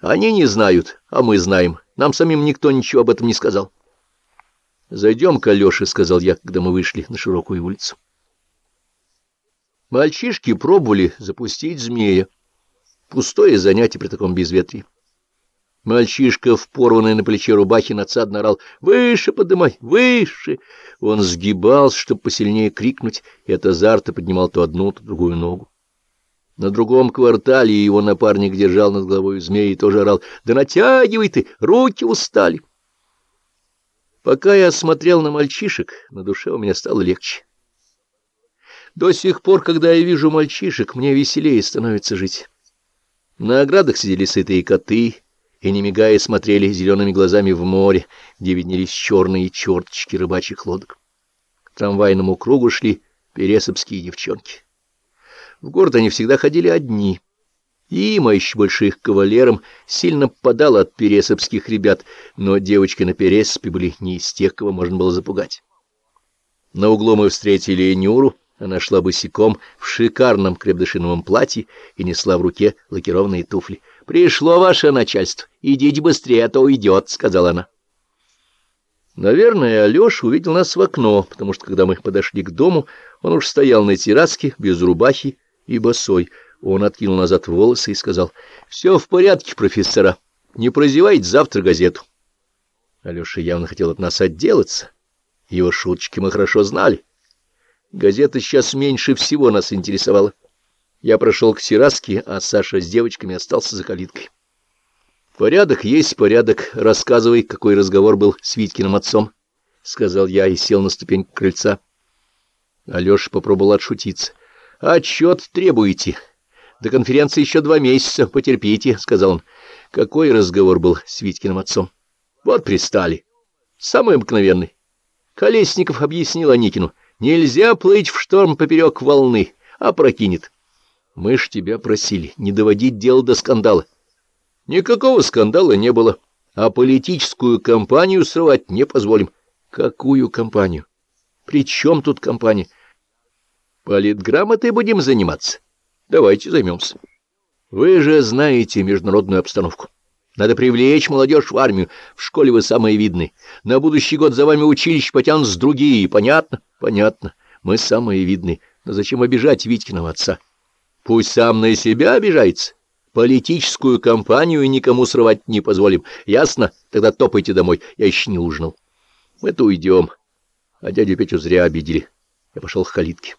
Они не знают, а мы знаем. Нам самим никто ничего об этом не сказал. «Зайдем к Алёше», — сказал я, когда мы вышли на широкую улицу. Мальчишки пробовали запустить змея. Пустое занятие при таком безветрии. Мальчишка в порванной на плече рубахе надсадно орал «Выше подымай! Выше!» Он сгибался, чтобы посильнее крикнуть, и от азарта поднимал то одну, то другую ногу. На другом квартале его напарник держал над головой змея и тоже орал «Да натягивай ты! Руки устали!» Пока я смотрел на мальчишек, на душе у меня стало легче. До сих пор, когда я вижу мальчишек, мне веселее становится жить. На оградах сидели сытые коты и, не мигая, смотрели зелеными глазами в море, где виднелись черные черточки рыбачьих лодок. К трамвайному кругу шли пересыпские девчонки. В город они всегда ходили одни — им, а еще больше их кавалерам, сильно попадало от пересыпских ребят, но девочки на пересыпе были не из тех, кого можно было запугать. На углу мы встретили Нюру, она шла босиком в шикарном крепдышиновом платье и несла в руке лакированные туфли. «Пришло ваше начальство, идите быстрее, а то уйдет», — сказала она. Наверное, Алеша увидел нас в окно, потому что, когда мы подошли к дому, он уж стоял на терраске, без рубахи и босой, он откинул назад волосы и сказал, — Все в порядке, профессора. Не прозевайте завтра газету. Алеша явно хотел от нас отделаться. Его шуточки мы хорошо знали. Газета сейчас меньше всего нас интересовала. Я прошел к терраске, а Саша с девочками остался за калиткой. «Порядок есть порядок. Рассказывай, какой разговор был с Витькиным отцом», — сказал я и сел на ступень крыльца. Алеша попробовал отшутиться. «Отчет требуете?» До конференции еще два месяца, потерпите, — сказал он. Какой разговор был с Витькиным отцом? Вот пристали. Самый обыкновенный. Колесников объяснил Аникину. Нельзя плыть в шторм поперек волны, а прокинет. Мы ж тебя просили не доводить дело до скандала. Никакого скандала не было, а политическую кампанию срывать не позволим. Какую кампанию? При чем тут кампания? Политграмотой будем заниматься. Давайте займемся. Вы же знаете международную обстановку. Надо привлечь молодежь в армию. В школе вы самые видные. На будущий год за вами училище потянутся другие. Понятно? Понятно. Мы самые видные. Но зачем обижать Витькиного отца? Пусть сам на себя обижается. Политическую кампанию никому срывать не позволим. Ясно? Тогда топайте домой. Я еще не ужинал. Мы-то уйдем. А дядю Петю зря обидели. Я пошел к калитке.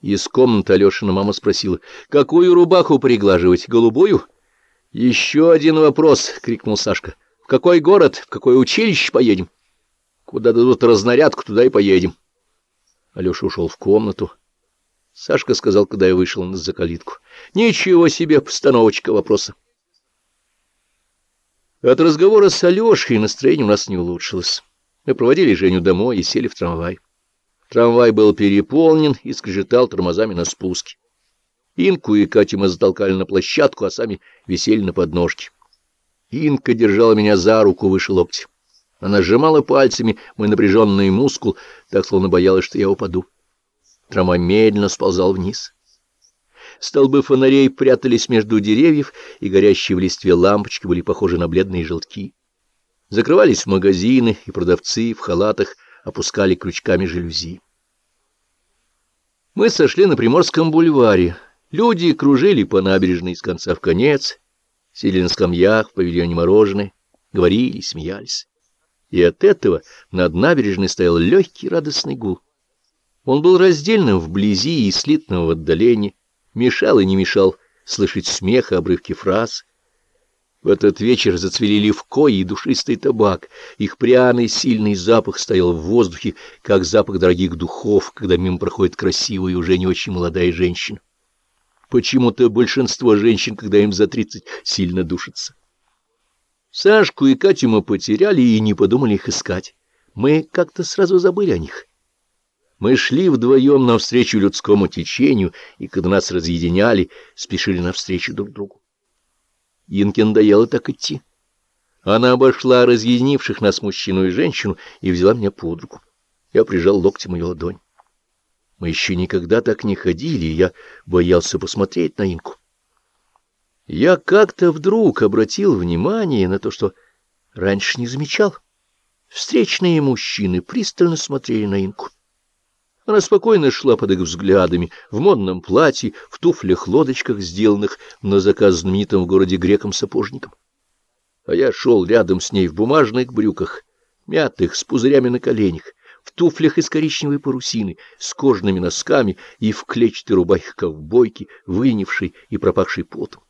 Из комнаты Алешина мама спросила, какую рубаху приглаживать, голубую? — Еще один вопрос, — крикнул Сашка. — В какой город, в какое училище поедем? — Куда дадут разнарядку, туда и поедем. Алеша ушел в комнату. Сашка сказал, когда я вышел за калитку. — Ничего себе постановочка вопроса. От разговора с Алешей настроение у нас не улучшилось. Мы проводили Женю домой и сели в трамвай. Трамвай был переполнен и скрежетал тормозами на спуске. Инку и Катю мы затолкали на площадку, а сами висели на подножке. Инка держала меня за руку выше локти. Она сжимала пальцами мой напряженный мускул, так словно боялась, что я упаду. Трамвай медленно сползал вниз. Столбы фонарей прятались между деревьев, и горящие в листве лампочки были похожи на бледные желтки. Закрывались магазины, и продавцы в халатах — опускали крючками жалюзи. Мы сошли на Приморском бульваре. Люди кружили по набережной с конца в конец, сидели на скамьях в павильоне мороженое, говорили, смеялись. И от этого над набережной стоял легкий радостный гул. Он был раздельным вблизи и слитным в отдалении, мешал и не мешал слышать смех и обрывки фраз, в этот вечер зацвели левко и душистый табак. Их пряный сильный запах стоял в воздухе, как запах дорогих духов, когда мимо проходит красивая уже не очень молодая женщина. Почему-то большинство женщин, когда им за тридцать, сильно душатся. Сашку и Катю мы потеряли и не подумали их искать. Мы как-то сразу забыли о них. Мы шли вдвоем навстречу людскому течению, и когда нас разъединяли, спешили навстречу друг другу. Инке надоело так идти. Она обошла разъединивших нас мужчину и женщину и взяла меня под руку. Я прижал локтем ее ладонь. Мы еще никогда так не ходили, и я боялся посмотреть на Инку. Я как-то вдруг обратил внимание на то, что раньше не замечал. Встречные мужчины пристально смотрели на Инку. Она спокойно шла под их взглядами, в модном платье, в туфлях-лодочках, сделанных на заказ знаменитым в городе греком-сапожником. А я шел рядом с ней в бумажных брюках, мятых, с пузырями на коленях, в туфлях из коричневой парусины, с кожаными носками и в клетчатой рубахе ковбойки, вынившей и пропахшей потом.